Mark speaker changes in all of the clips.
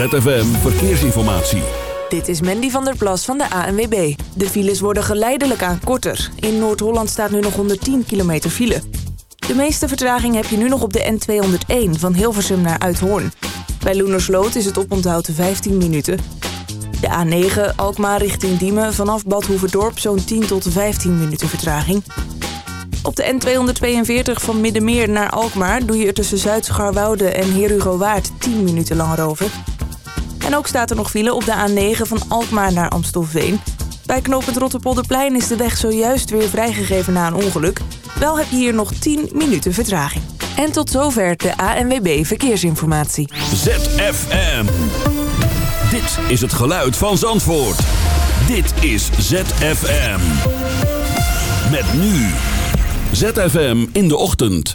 Speaker 1: ZFM Verkeersinformatie.
Speaker 2: Dit is Mandy van der Plas van de ANWB. De files worden geleidelijk aan korter. In Noord-Holland staat nu nog 110 kilometer file. De meeste vertraging heb je nu nog op de N201 van Hilversum naar Uithoorn. Bij Loenersloot is het oponthoud 15 minuten. De A9 Alkmaar richting Diemen vanaf Bad Hoeverdorp zo'n 10 tot 15 minuten vertraging. Op de N242 van Middenmeer naar Alkmaar doe je er tussen Zuid-Scharwoude en Heer 10 minuten langer over. En ook staat er nog file op de A9 van Alkmaar naar Amstelveen. Bij knooppunt Rotterpolderplein is de weg zojuist weer vrijgegeven na een ongeluk. Wel heb je hier nog 10 minuten vertraging. En tot zover de ANWB Verkeersinformatie.
Speaker 1: ZFM. Dit is het geluid van Zandvoort. Dit is ZFM. Met nu. ZFM in de ochtend.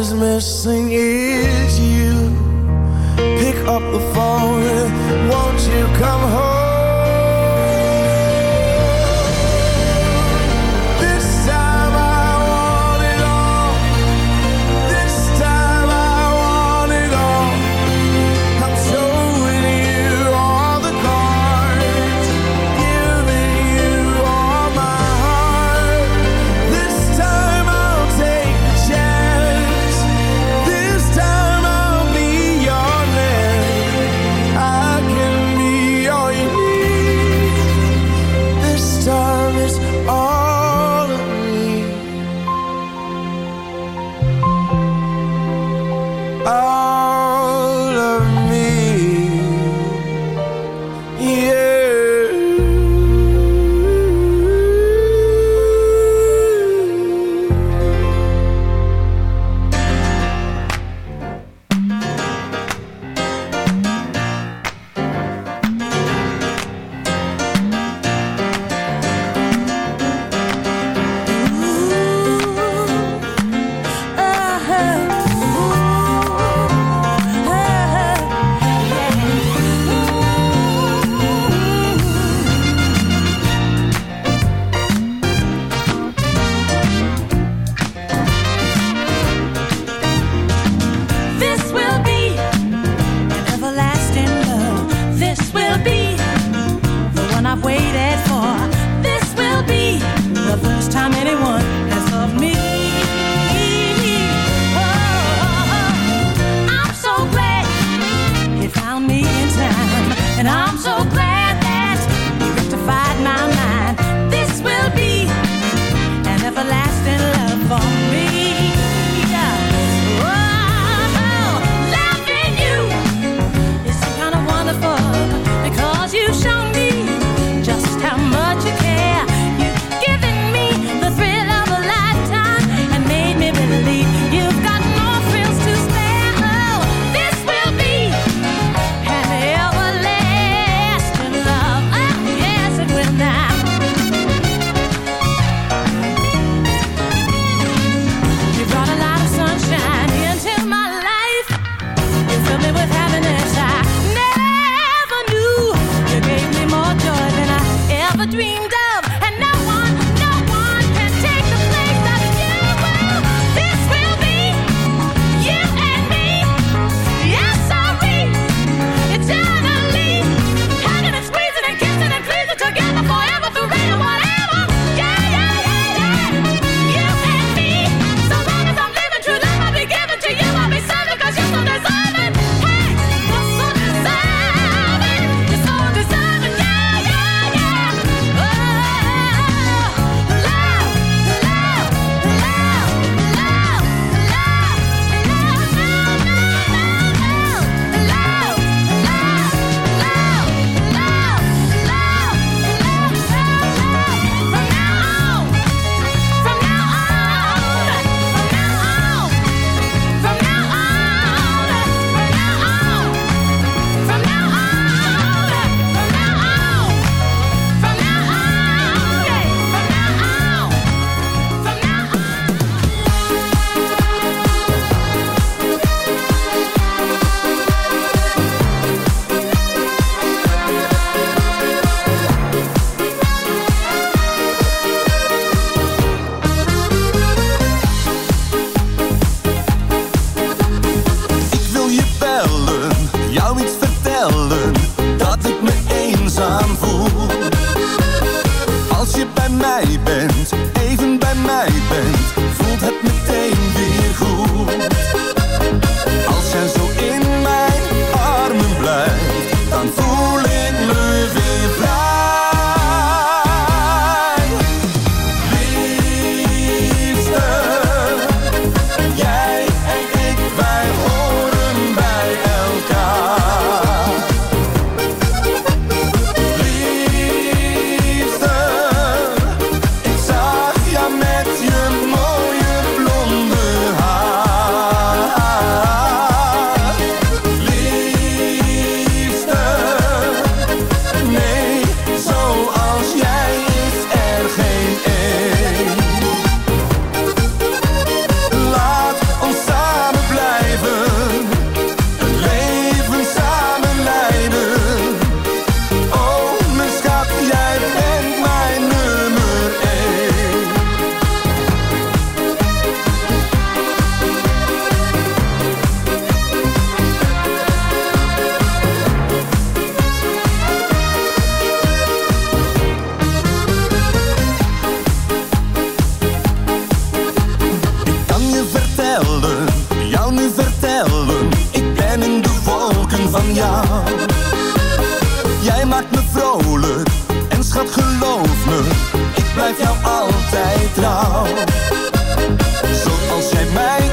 Speaker 3: is missing you.
Speaker 4: van jou. Jij maakt me vrolijk en schat geloof me, ik blijf jou altijd trouw. Zoals jij mij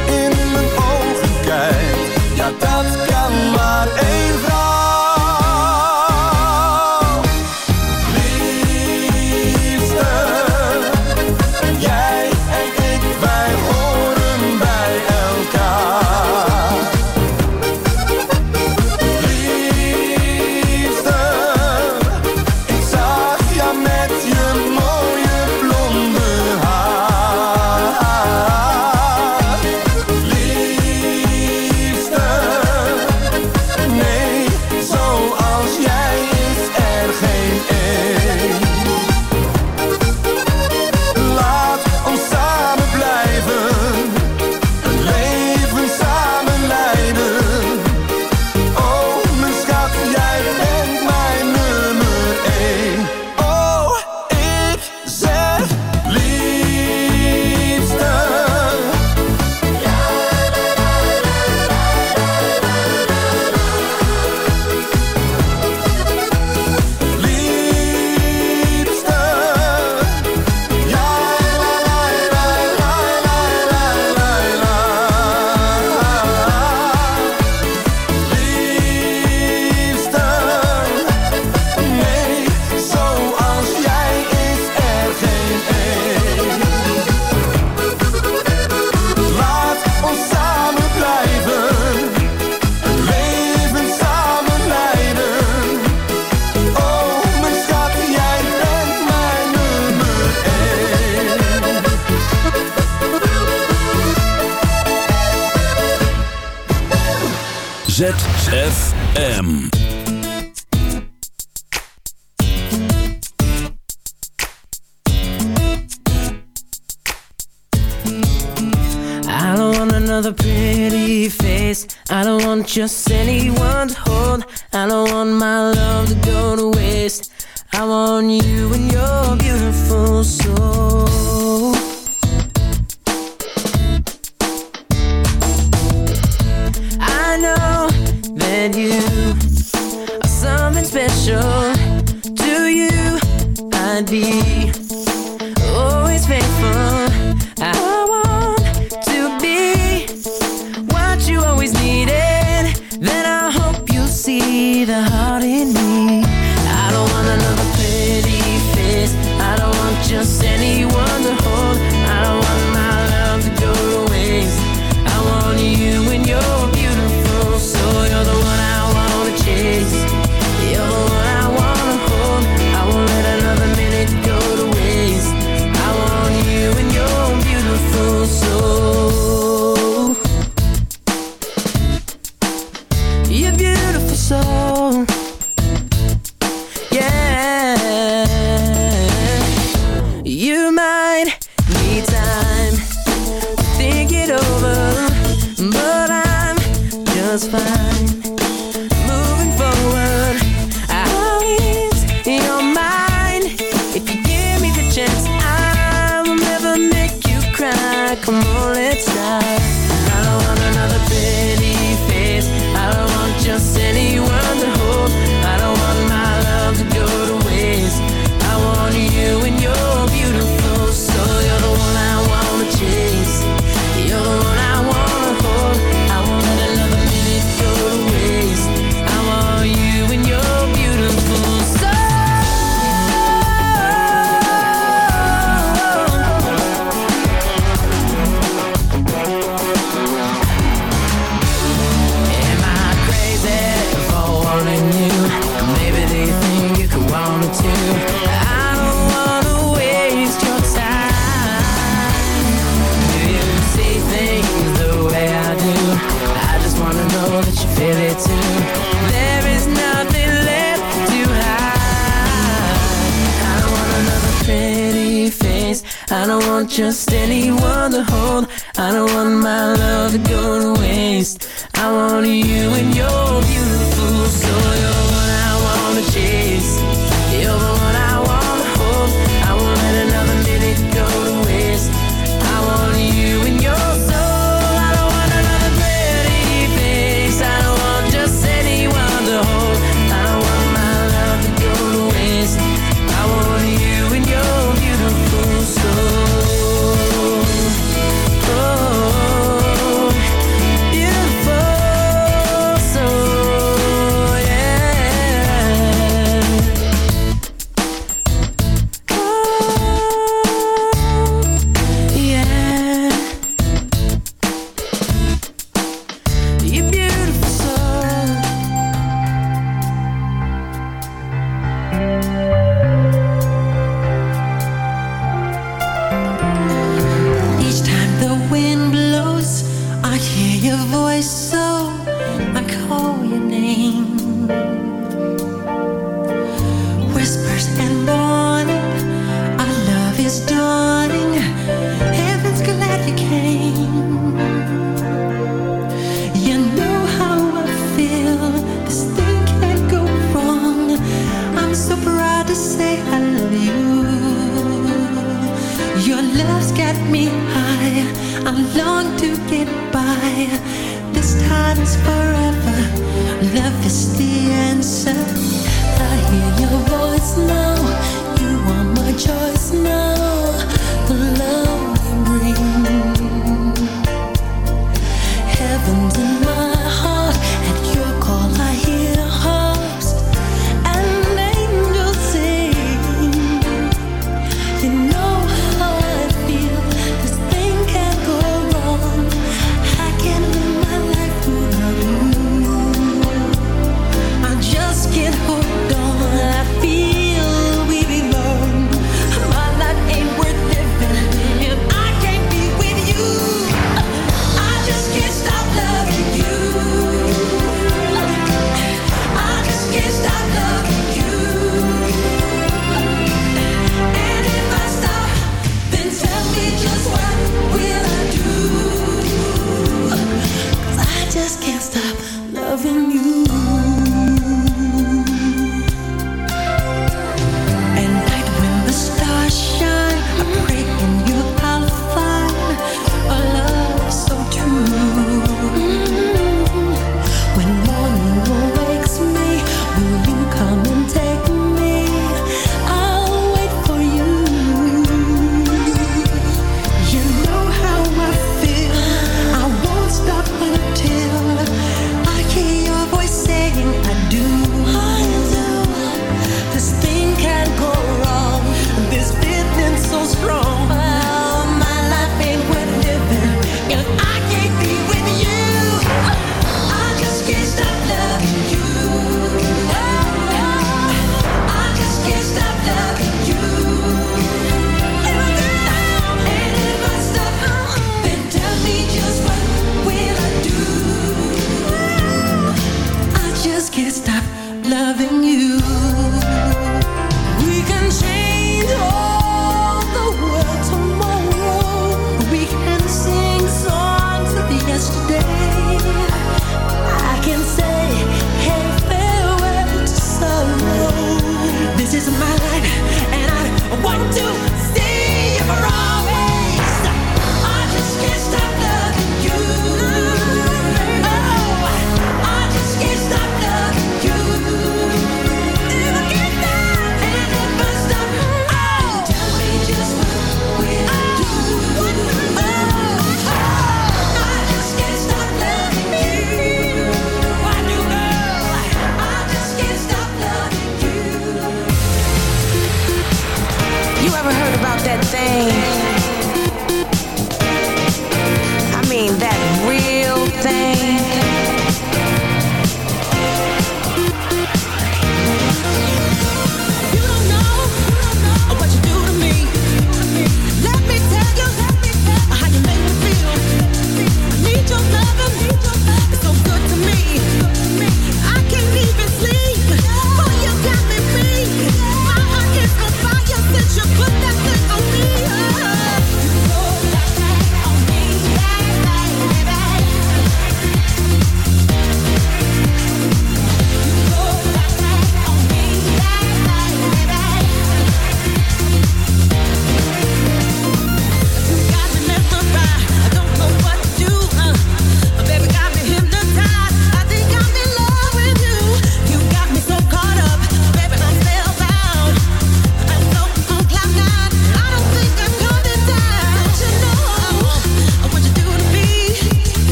Speaker 1: ZFM.
Speaker 5: I don't want another pretty face. I don't want just anyone to hold. I don't want my love to go to waste. I want you and your beautiful soul. that you are something special to you. I'd be always faithful. I want to be what you always needed. Then I hope you see the heart in me. come on just anyone to hold. I don't want my love to go to waste. I want you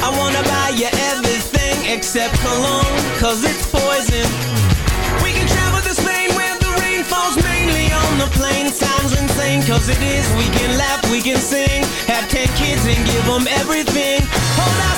Speaker 5: I wanna buy you
Speaker 6: everything except cologne, cause it's
Speaker 7: poison. We can travel to Spain where the rain falls mainly on the plain. Sounds insane, cause it is. We can laugh, we can sing, have ten kids and give them everything. Hold out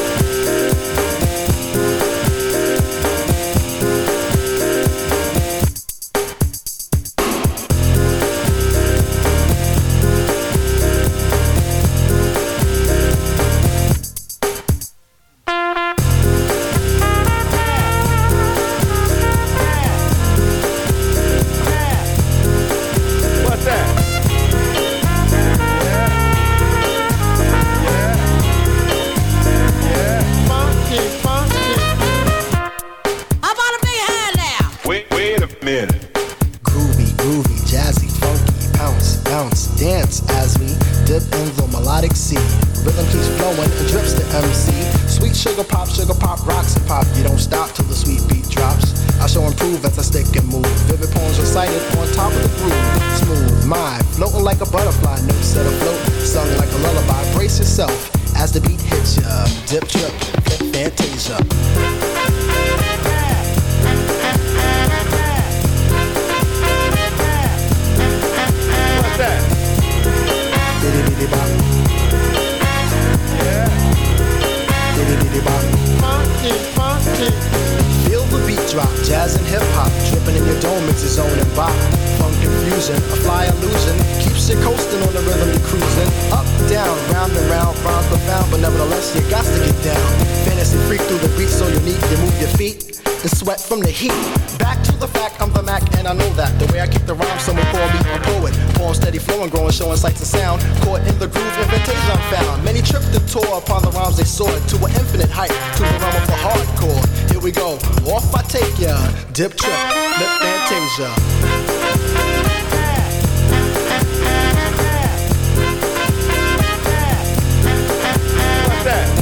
Speaker 8: Growing, showing sights and sound. Caught in the groove, invitation found. Many tripped and tore upon the rhymes they soared to an infinite height, to the realm of the hardcore. Here we go, off I take ya. Dip trip, lip fantasia.
Speaker 9: What's that?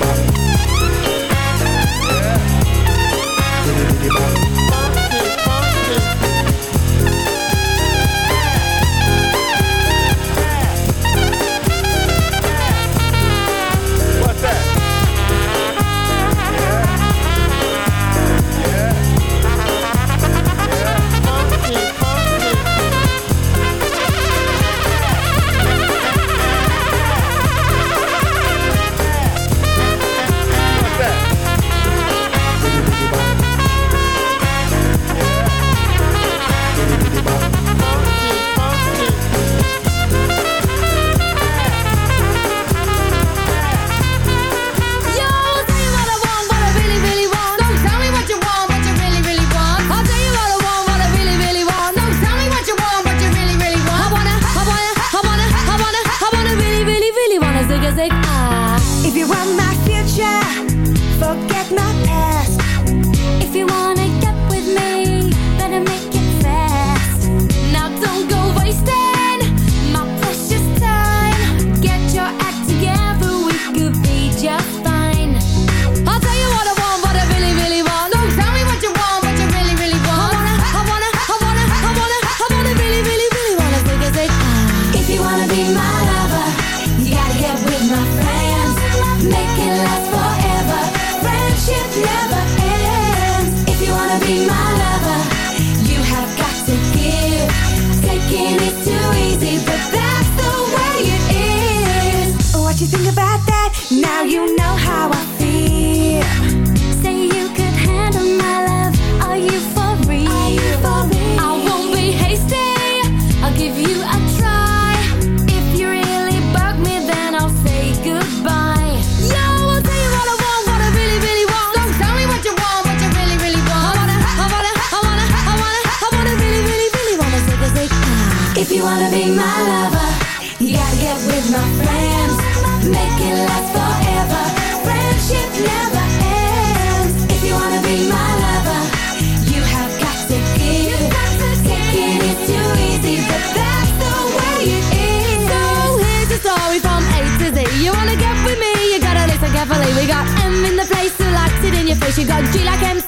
Speaker 6: Bye. She got G like MC